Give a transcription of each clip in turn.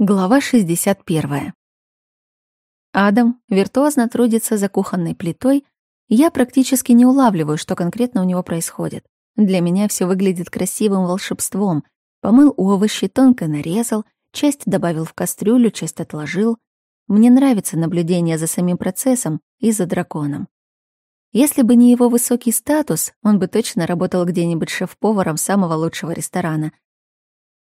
Глава 61. Адам виртуозно трудится за кухонной плитой, я практически не улавливаю, что конкретно у него происходит. Для меня все выглядит красивым волшебством. Помыл овощи, тонко нарезал, часть добавил в кастрюлю, часть отложил. Мне нравится наблюдение за самим процессом и за драконом. Если бы не его высокий статус, он бы точно работал где-нибудь шеф-поваром самого лучшего ресторана.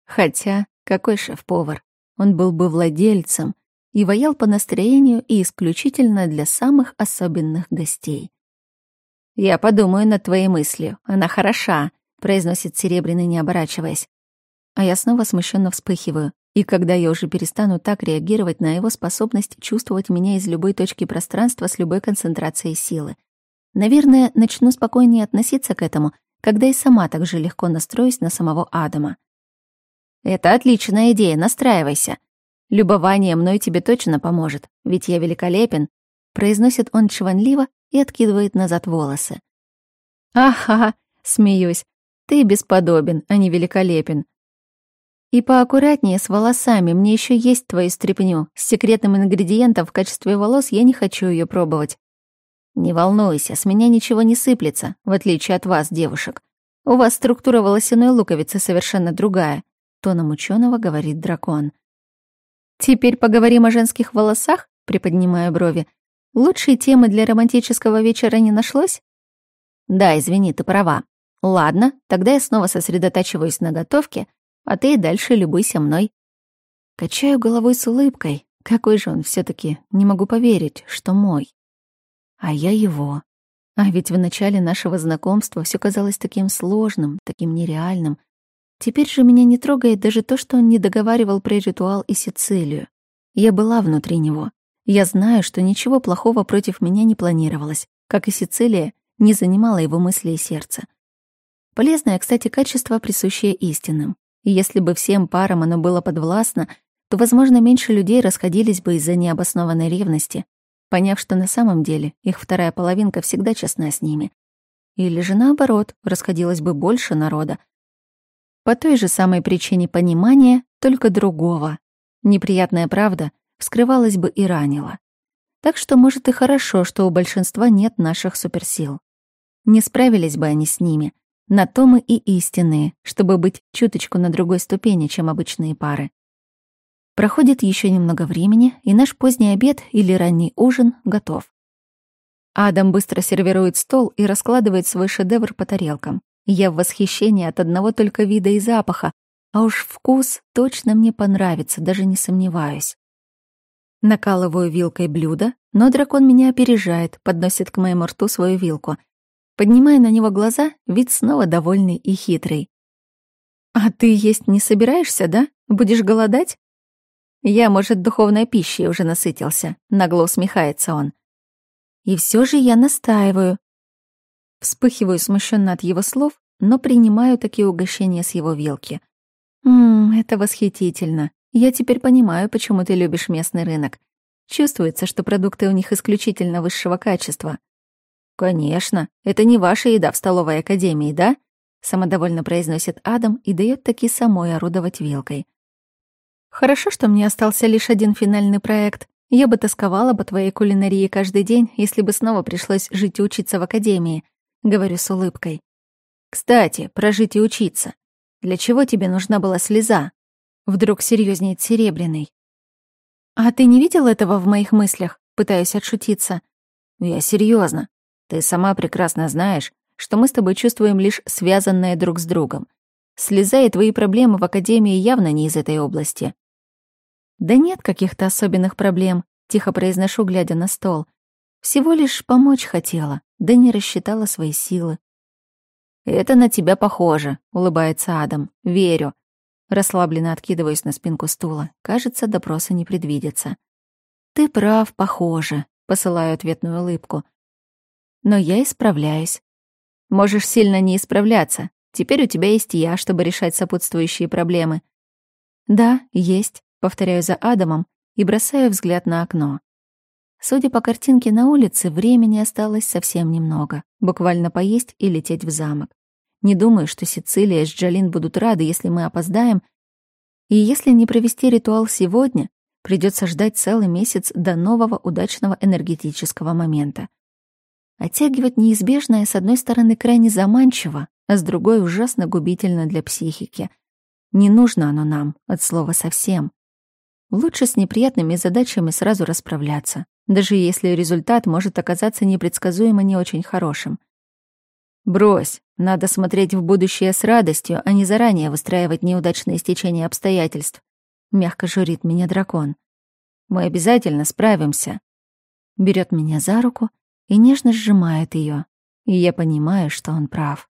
Хотя, какой шеф-повар? Он был бы владельцем и воял по настроению и исключительно для самых особенных гостей. «Я подумаю над твоей мыслью. Она хороша», — произносит Серебряный, не оборачиваясь. А я снова смущенно вспыхиваю. И когда я уже перестану так реагировать на его способность чувствовать меня из любой точки пространства с любой концентрацией силы. Наверное, начну спокойнее относиться к этому, когда и сама так же легко настроюсь на самого Адама. Это отличная идея, настраивайся. Любование мной тебе точно поможет, ведь я великолепен, произносит он чванливо и откидывает назад волосы. Ага, смеюсь. Ты бесподобен, а не великолепен. И поаккуратнее с волосами, мне еще есть твою стряпню. С секретным ингредиентом в качестве волос я не хочу ее пробовать. Не волнуйся, с меня ничего не сыплется, в отличие от вас, девушек. У вас структура волосяной луковицы совершенно другая тоном ученого говорит дракон. «Теперь поговорим о женских волосах?» — приподнимая брови. «Лучшей темы для романтического вечера не нашлось?» «Да, извини, ты права. Ладно, тогда я снова сосредотачиваюсь на готовке, а ты и дальше любуйся мной». Качаю головой с улыбкой. Какой же он все таки не могу поверить, что мой. А я его. А ведь в начале нашего знакомства все казалось таким сложным, таким нереальным, Теперь же меня не трогает даже то, что он не договаривал про ритуал и Сицилию. Я была внутри него. Я знаю, что ничего плохого против меня не планировалось, как и Сицилия не занимала его мысли и сердце. Полезное, кстати, качество, присущее истинным. И если бы всем парам оно было подвластно, то, возможно, меньше людей расходились бы из-за необоснованной ревности, поняв, что на самом деле их вторая половинка всегда честна с ними. Или же наоборот, расходилось бы больше народа, по той же самой причине понимания, только другого. Неприятная правда вскрывалась бы и ранила. Так что, может, и хорошо, что у большинства нет наших суперсил. Не справились бы они с ними. На то мы и истинные, чтобы быть чуточку на другой ступени, чем обычные пары. Проходит еще немного времени, и наш поздний обед или ранний ужин готов. Адам быстро сервирует стол и раскладывает свой шедевр по тарелкам. Я в восхищении от одного только вида и запаха, а уж вкус точно мне понравится, даже не сомневаюсь. Накалываю вилкой блюдо, но дракон меня опережает, подносит к моему рту свою вилку. Поднимая на него глаза, вид снова довольный и хитрый. «А ты есть не собираешься, да? Будешь голодать?» «Я, может, духовной пищей уже насытился», — нагло усмехается он. «И все же я настаиваю. Вспыхиваю смущенно от его слов, но принимаю такие угощения с его вилки. «Ммм, это восхитительно. Я теперь понимаю, почему ты любишь местный рынок. Чувствуется, что продукты у них исключительно высшего качества». «Конечно, это не ваша еда в столовой академии, да?» Самодовольно произносит Адам и дает таки самой орудовать вилкой. «Хорошо, что мне остался лишь один финальный проект. Я бы тосковала по твоей кулинарии каждый день, если бы снова пришлось жить и учиться в академии», — говорю с улыбкой. «Кстати, прожить и учиться. Для чего тебе нужна была слеза?» Вдруг серьезнеет Серебряный. «А ты не видел этого в моих мыслях?» Пытаюсь отшутиться. «Я серьезно. Ты сама прекрасно знаешь, что мы с тобой чувствуем лишь связанное друг с другом. Слеза и твои проблемы в Академии явно не из этой области». «Да нет каких-то особенных проблем», — тихо произношу, глядя на стол. «Всего лишь помочь хотела да не рассчитала свои силы. «Это на тебя похоже», — улыбается Адам. «Верю». Расслабленно откидываюсь на спинку стула. Кажется, допроса не предвидится. «Ты прав, похоже», — посылаю ответную улыбку. «Но я исправляюсь». «Можешь сильно не исправляться. Теперь у тебя есть я, чтобы решать сопутствующие проблемы». «Да, есть», — повторяю за Адамом и бросаю взгляд на окно. Судя по картинке на улице, времени осталось совсем немного. Буквально поесть и лететь в замок. Не думаю, что Сицилия с Джалин будут рады, если мы опоздаем. И если не провести ритуал сегодня, придется ждать целый месяц до нового удачного энергетического момента. Оттягивать неизбежное, с одной стороны, крайне заманчиво, а с другой ужасно губительно для психики. Не нужно оно нам, от слова совсем. Лучше с неприятными задачами сразу расправляться, даже если результат может оказаться непредсказуемо не очень хорошим. Брось, надо смотреть в будущее с радостью, а не заранее выстраивать неудачное стечение обстоятельств. Мягко журит меня дракон. Мы обязательно справимся. Берет меня за руку и нежно сжимает ее, и я понимаю, что он прав.